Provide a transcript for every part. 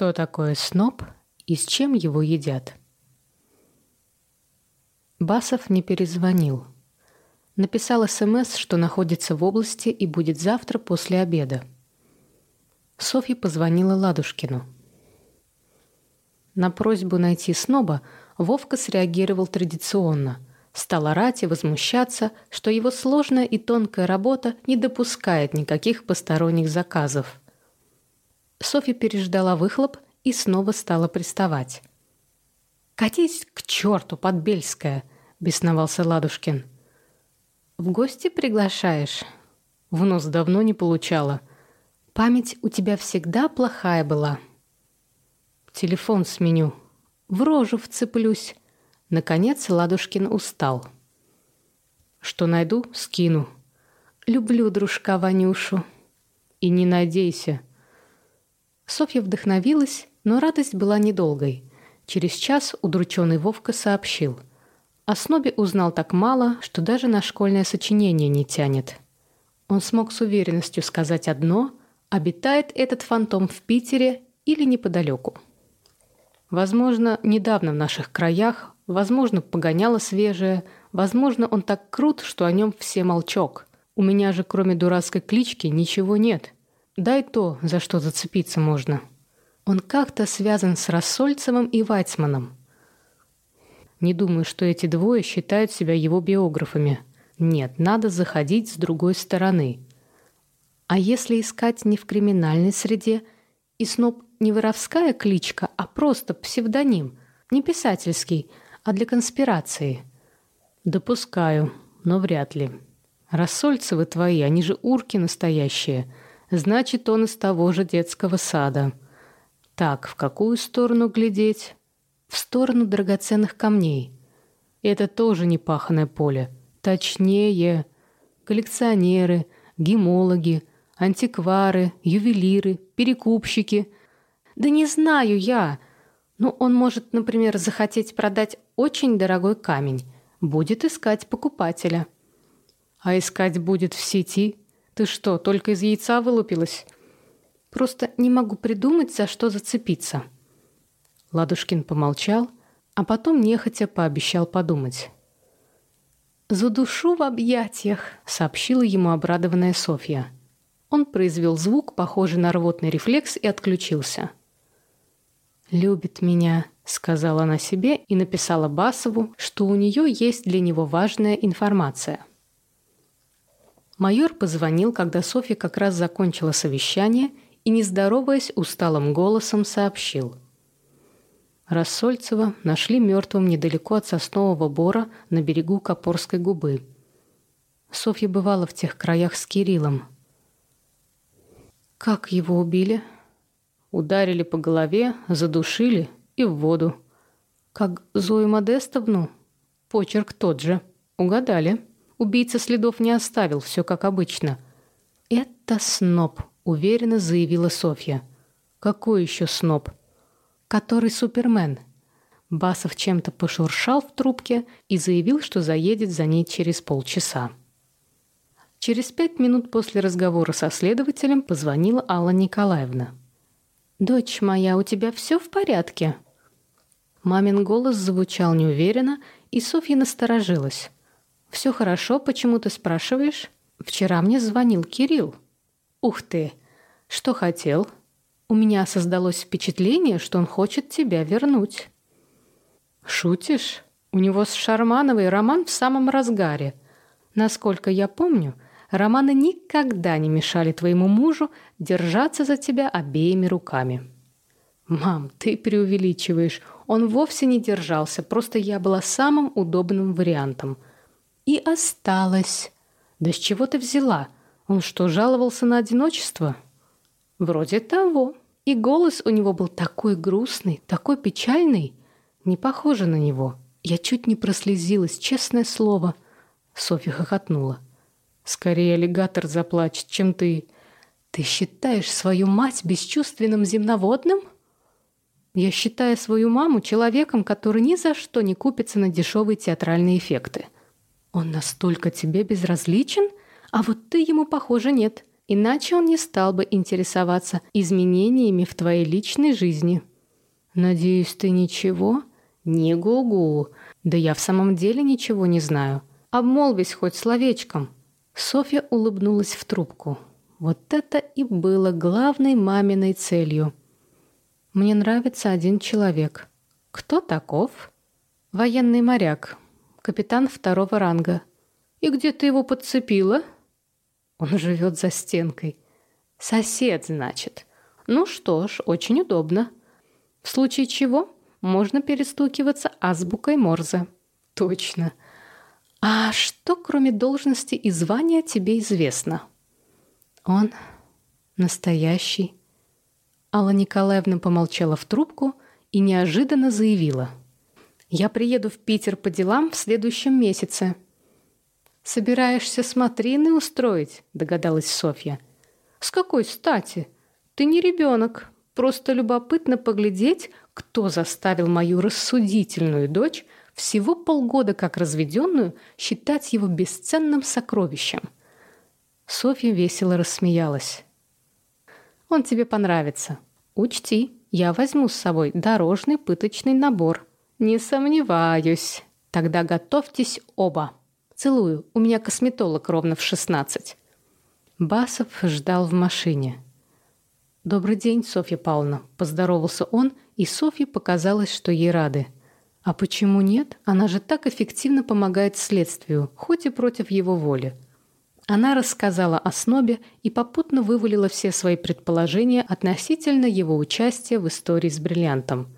Что такое сноб и с чем его едят? Басов не перезвонил. Написал СМС, что находится в области и будет завтра после обеда. Софья позвонила Ладушкину. На просьбу найти сноба Вовка среагировал традиционно. Стал орать и возмущаться, что его сложная и тонкая работа не допускает никаких посторонних заказов. Софья переждала выхлоп и снова стала приставать. «Катись к черту, Подбельская!» — бесновался Ладушкин. «В гости приглашаешь?» В нос давно не получала. «Память у тебя всегда плохая была». «Телефон сменю. В рожу вцеплюсь». Наконец Ладушкин устал. «Что найду, скину. Люблю дружка Ванюшу. И не надейся». Софья вдохновилась, но радость была недолгой. Через час удрученный Вовка сообщил. О снобе узнал так мало, что даже на школьное сочинение не тянет. Он смог с уверенностью сказать одно – обитает этот фантом в Питере или неподалеку. Возможно, недавно в наших краях, возможно, погоняло свежее, возможно, он так крут, что о нем все молчок. У меня же кроме дурацкой клички ничего нет – Дай то, за что зацепиться можно. Он как-то связан с Рассольцевым и Вайцманом. Не думаю, что эти двое считают себя его биографами. Нет, надо заходить с другой стороны. А если искать не в криминальной среде, и сноб не воровская кличка, а просто псевдоним, не писательский, а для конспирации? Допускаю, но вряд ли. Рассольцевы твои, они же урки настоящие – Значит, он из того же детского сада. Так, в какую сторону глядеть? В сторону драгоценных камней. Это тоже не паханое поле. Точнее, коллекционеры, гемологи, антиквары, ювелиры, перекупщики. Да не знаю я. Ну, он может, например, захотеть продать очень дорогой камень. Будет искать покупателя. А искать будет в сети – ты что, только из яйца вылупилась? Просто не могу придумать, за что зацепиться. Ладушкин помолчал, а потом нехотя пообещал подумать. «За душу в объятиях», — сообщила ему обрадованная Софья. Он произвел звук, похожий на рвотный рефлекс, и отключился. «Любит меня», — сказала она себе и написала Басову, что у нее есть для него важная информация. Майор позвонил, когда Софья как раз закончила совещание и, не здороваясь, усталым голосом сообщил. Рассольцева нашли мертвым недалеко от соснового бора на берегу Копорской губы. Софья бывала в тех краях с Кириллом. Как его убили? Ударили по голове, задушили и в воду. Как Зою Модестовну? Почерк тот же. Угадали. Убийца следов не оставил, все как обычно. «Это сноб», — уверенно заявила Софья. «Какой еще сноб?» «Который супермен». Басов чем-то пошуршал в трубке и заявил, что заедет за ней через полчаса. Через пять минут после разговора со следователем позвонила Алла Николаевна. «Дочь моя, у тебя все в порядке?» Мамин голос звучал неуверенно, и Софья насторожилась. «Все хорошо, почему ты спрашиваешь? Вчера мне звонил Кирилл». «Ух ты! Что хотел?» «У меня создалось впечатление, что он хочет тебя вернуть». «Шутишь? У него с Шармановой роман в самом разгаре. Насколько я помню, романы никогда не мешали твоему мужу держаться за тебя обеими руками». «Мам, ты преувеличиваешь. Он вовсе не держался, просто я была самым удобным вариантом – и осталась. Да с чего ты взяла? Он что, жаловался на одиночество? Вроде того. И голос у него был такой грустный, такой печальный. Не похоже на него. Я чуть не прослезилась, честное слово. Софья хохотнула. Скорее аллигатор заплачет, чем ты. Ты считаешь свою мать бесчувственным земноводным? Я считаю свою маму человеком, который ни за что не купится на дешевые театральные эффекты. Он настолько тебе безразличен, а вот ты ему, похоже, нет. Иначе он не стал бы интересоваться изменениями в твоей личной жизни. Надеюсь, ты ничего? Не гугу. Да я в самом деле ничего не знаю. Обмолвись хоть словечком. Софья улыбнулась в трубку. Вот это и было главной маминой целью. Мне нравится один человек. Кто таков? Военный моряк. Капитан второго ранга. И где ты его подцепила? Он живет за стенкой. Сосед, значит. Ну что ж, очень удобно. В случае чего можно перестукиваться азбукой Морзе. Точно. А что, кроме должности и звания, тебе известно? Он настоящий. Алла Николаевна помолчала в трубку и неожиданно заявила. «Я приеду в Питер по делам в следующем месяце. «Собираешься смотрины устроить?» — догадалась Софья. «С какой стати? Ты не ребенок. Просто любопытно поглядеть, кто заставил мою рассудительную дочь всего полгода как разведенную считать его бесценным сокровищем». Софья весело рассмеялась. «Он тебе понравится. Учти, я возьму с собой дорожный пыточный набор. Не сомневаюсь. Тогда готовьтесь оба». Целую, у меня косметолог ровно в шестнадцать». Басов ждал в машине. «Добрый день, Софья Павловна», — поздоровался он, и Софье показалось, что ей рады. «А почему нет? Она же так эффективно помогает следствию, хоть и против его воли». Она рассказала о снобе и попутно вывалила все свои предположения относительно его участия в истории с бриллиантом.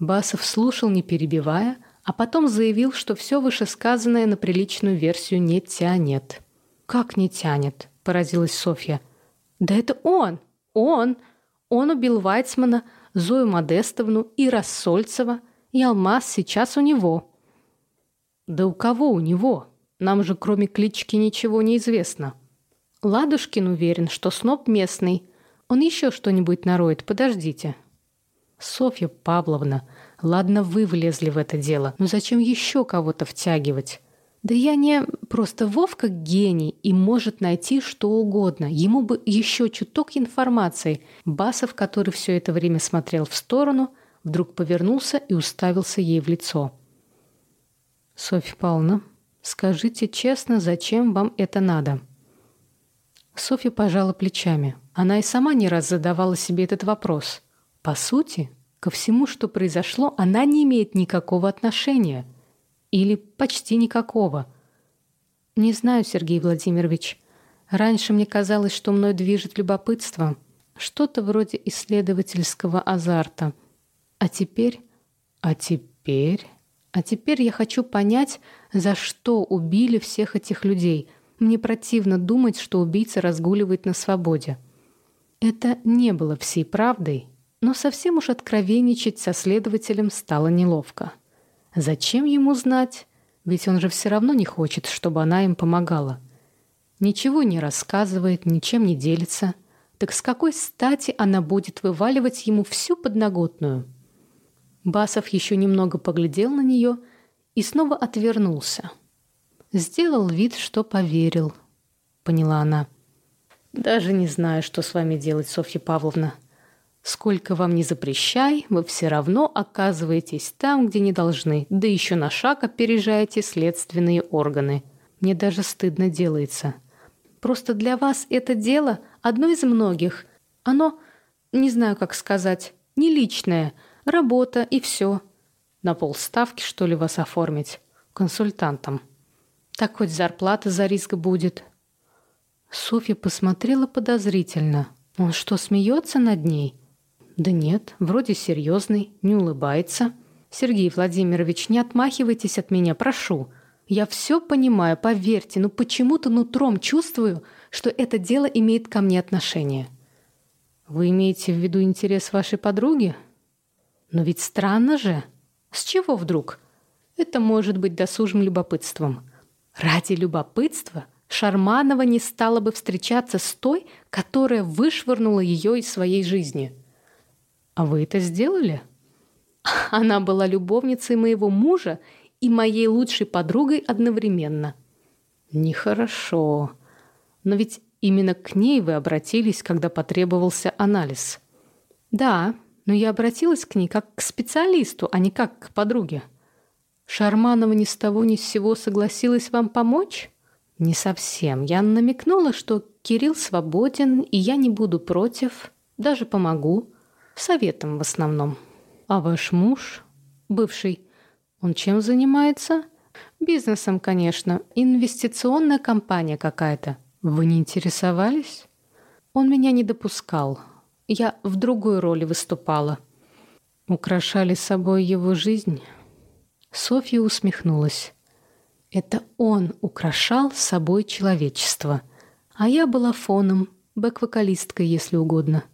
Басов слушал, не перебивая, — а потом заявил, что все вышесказанное на приличную версию не тянет. «Как не тянет?» – поразилась Софья. «Да это он! Он! Он убил Вайцмана, Зою Модестовну и Рассольцева, и Алмаз сейчас у него». «Да у кого у него? Нам же кроме клички ничего не известно». Ладушкин уверен, что сноб местный. Он еще что-нибудь нароет, подождите. Софья Павловна, Ладно, вы влезли в это дело, но зачем еще кого-то втягивать? Да я не... Просто Вовка гений и может найти что угодно. Ему бы еще чуток информации. Басов, который все это время смотрел в сторону, вдруг повернулся и уставился ей в лицо. «Софья Павловна, скажите честно, зачем вам это надо?» Софья пожала плечами. Она и сама не раз задавала себе этот вопрос. По сути, Ко всему, что произошло, она не имеет никакого отношения. Или почти никакого. Не знаю, Сергей Владимирович. Раньше мне казалось, что мной движет любопытство. Что-то вроде исследовательского азарта. А теперь... А теперь... А теперь я хочу понять, за что убили всех этих людей. Мне противно думать, что убийца разгуливает на свободе. Это не было всей правдой, но совсем уж откровенничать со следователем стало неловко. Зачем ему знать? Ведь он же все равно не хочет, чтобы она им помогала. Ничего не рассказывает, ничем не делится. Так с какой стати она будет вываливать ему всю подноготную? Басов еще немного поглядел на нее и снова отвернулся. Сделал вид, что поверил, поняла она. Даже не знаю, что с вами делать, Софья Павловна. Сколько вам не запрещай, вы все равно оказываетесь там, где не должны, да еще на шаг опережаете следственные органы. Мне даже стыдно делается. Просто для вас это дело одно из многих. Оно, не знаю, как сказать, не личное, работа и все. На полставки, что ли, вас оформить? Консультантом. Так хоть зарплата за риск будет. Софья посмотрела подозрительно. Он что, смеется над ней? Да нет, вроде серьезный, не улыбается. Сергей Владимирович, не отмахивайтесь от меня, прошу. Я все понимаю, поверьте, но почему-то нутром чувствую, что это дело имеет ко мне отношение. Вы имеете в виду интерес вашей подруги? Но ведь странно же. С чего вдруг? Это может быть досужим любопытством. Ради любопытства Шарманова не стала бы встречаться с той, которая вышвырнула ее из своей жизни. «А вы это сделали?» Она была любовницей моего мужа и моей лучшей подругой одновременно. Нехорошо. Но ведь Именно к ней вы обратились, когда потребовался анализ. Да, но я обратилась к ней как к специалисту, а не как к подруге. Шарманова ни с того ни с сего согласилась вам помочь? Не совсем. Я намекнула, что Кирилл свободен, и я не буду против, даже помогу. Советом в основном. А ваш муж, бывший, он чем занимается? Бизнесом, конечно. Инвестиционная компания какая-то. Вы не интересовались? Он меня не допускал. Я в другой роли выступала. Украшали собой его жизнь. Софья усмехнулась. Это он украшал собой человечество. А я была фоном, бэк-вокалисткой, если угодно.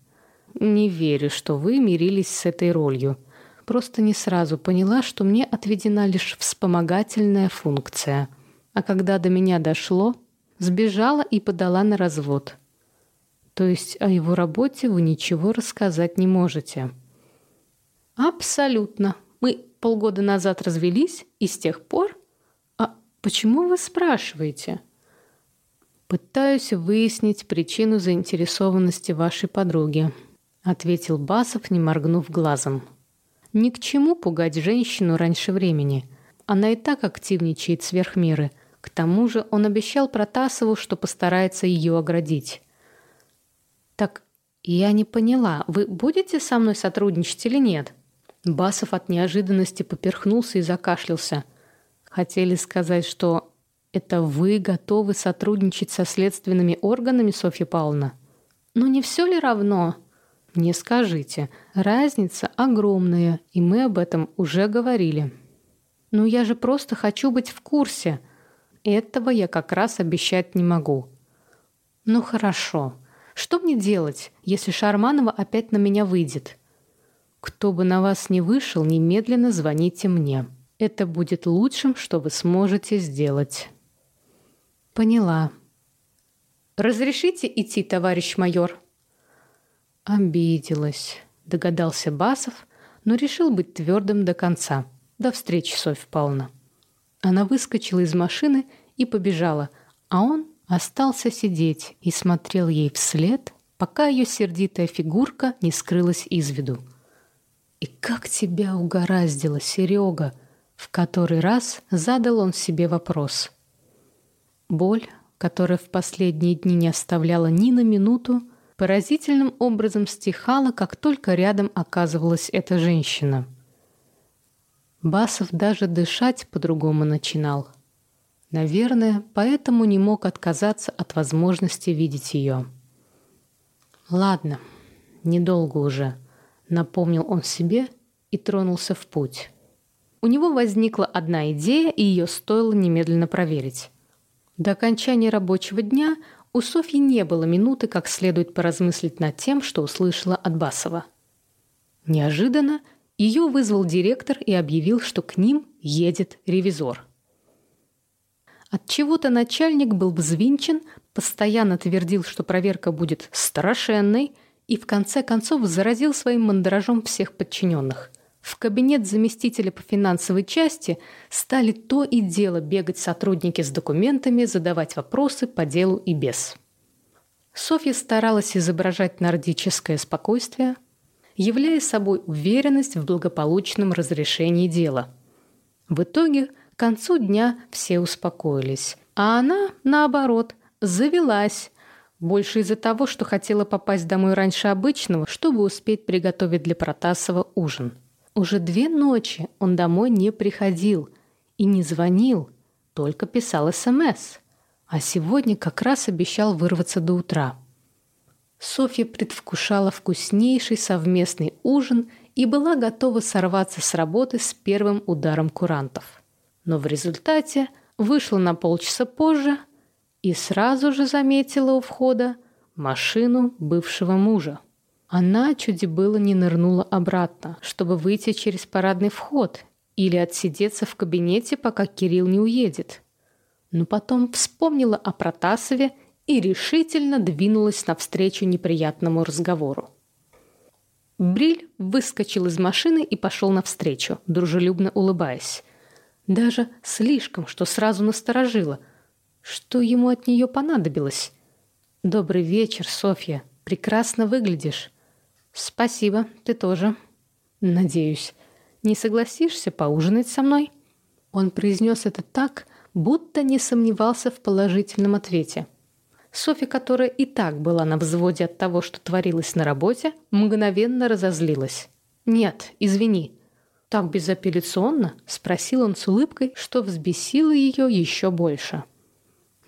Не верю, что вы мирились с этой ролью. Просто не сразу поняла, что мне отведена лишь вспомогательная функция. А когда до меня дошло, сбежала и подала на развод. То есть о его работе вы ничего рассказать не можете. Абсолютно. Мы полгода назад развелись, и с тех пор... А почему вы спрашиваете? Пытаюсь выяснить причину заинтересованности вашей подруги, ответил Басов, не моргнув глазом. Ни к чему пугать женщину раньше времени. Она и так активничает сверх меры. К тому же он обещал Протасову, что постарается ее оградить. Так я не поняла, вы будете со мной сотрудничать или нет? Басов от неожиданности поперхнулся и закашлялся. Хотели сказать, что это вы готовы сотрудничать со следственными органами, Софья Павловна? Ну не все ли равно? Не скажите. Разница огромная, и мы об этом уже говорили. Ну я же просто хочу быть в курсе. Этого я как раз обещать не могу. Ну хорошо. Что мне делать, если Шарманова опять на меня выйдет? Кто бы на вас не вышел, немедленно звоните мне. Это будет лучшим, что вы сможете сделать. Поняла. Разрешите идти, товарищ майор? Обиделась, догадался Басов, но решил быть твердым до конца. До встречи, Софья Павловна. Она выскочила из машины и побежала, а он остался сидеть и смотрел ей вслед, пока ее сердитая фигурка не скрылась из виду. «И как тебя угораздило, Серега?» В который раз задал он себе вопрос. Боль, которая в последние дни не оставляла ни на минуту, поразительным образом стихала, как только рядом оказывалась эта женщина. Басов даже дышать по-другому начинал. Наверное, поэтому не мог отказаться от возможности видеть ее. «Ладно, недолго уже», Напомнил он себе и тронулся в путь. У него возникла одна идея, и ее стоило немедленно проверить. До окончания рабочего дня у Софьи не было минуты, как следует поразмыслить над тем, что услышала от Басова. Неожиданно ее вызвал директор и объявил, что к ним едет ревизор. От чего-то начальник был взвинчен, постоянно твердил, что проверка будет страшенной – и в конце концов заразил своим мандражом всех подчиненных. В кабинет заместителя по финансовой части стали то и дело бегать сотрудники с документами, задавать вопросы по делу и без. Софья старалась изображать нордическое спокойствие, являя собой уверенность в благополучном разрешении дела. В итоге к концу дня все успокоились, а она, наоборот, завелась, больше из-за того, что хотела попасть домой раньше обычного, чтобы успеть приготовить для Протасова ужин. Уже две ночи он домой не приходил и не звонил, только писал СМС. А сегодня как раз обещал вырваться до утра. Софья предвкушала вкуснейший совместный ужин и была готова сорваться с работы с первым ударом курантов. Но в результате вышла на полчаса позже – и сразу же заметила у входа машину бывшего мужа. Она чуть было не нырнула обратно, чтобы выйти через парадный вход или отсидеться в кабинете, пока Кирилл не уедет. Но потом вспомнила о Протасове и решительно двинулась навстречу неприятному разговору. Бриль выскочил из машины и пошел навстречу, дружелюбно улыбаясь. Даже слишком, что сразу насторожило – что ему от нее понадобилось? «Добрый вечер, Софья. Прекрасно выглядишь». «Спасибо, ты тоже». «Надеюсь. Не согласишься поужинать со мной?» Он произнес это так, будто не сомневался в положительном ответе. Софья, которая и так была на взводе от того, что творилось на работе, мгновенно разозлилась. «Нет, извини». «Так безапелляционно?» — спросил он с улыбкой, что взбесило ее еще больше.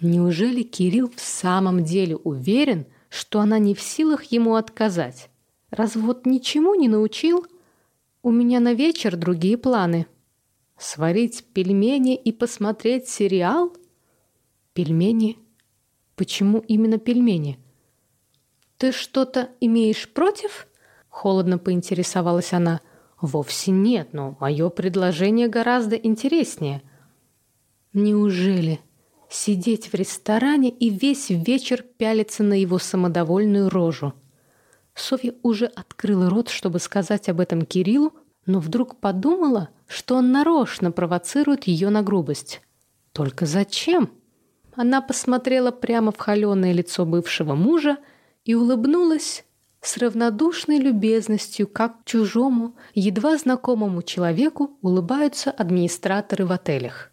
Неужели Кирилл в самом деле уверен, что она не в силах ему отказать? Развод ничему не научил? У меня на вечер другие планы. Сварить пельмени и посмотреть сериал? Пельмени? Почему именно пельмени? Ты что-то имеешь против? Холодно поинтересовалась она. Вовсе нет, но мое предложение гораздо интереснее. Неужели? сидеть в ресторане и весь вечер пялиться на его самодовольную рожу. Софья уже открыла рот, чтобы сказать об этом Кириллу, но вдруг подумала, что он нарочно провоцирует ее на грубость. Только зачем? Она посмотрела прямо в холеное лицо бывшего мужа и улыбнулась с равнодушной любезностью, как чужому, едва знакомому человеку улыбаются администраторы в отелях.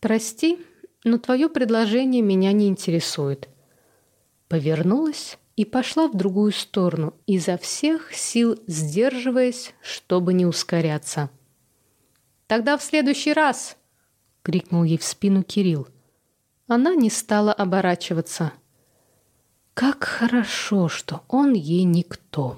«Прости, но твое предложение меня не интересует». Повернулась и пошла в другую сторону, изо всех сил сдерживаясь, чтобы не ускоряться. «Тогда в следующий раз!» — крикнул ей в спину Кирилл. Она не стала оборачиваться. «Как хорошо, что он ей никто!»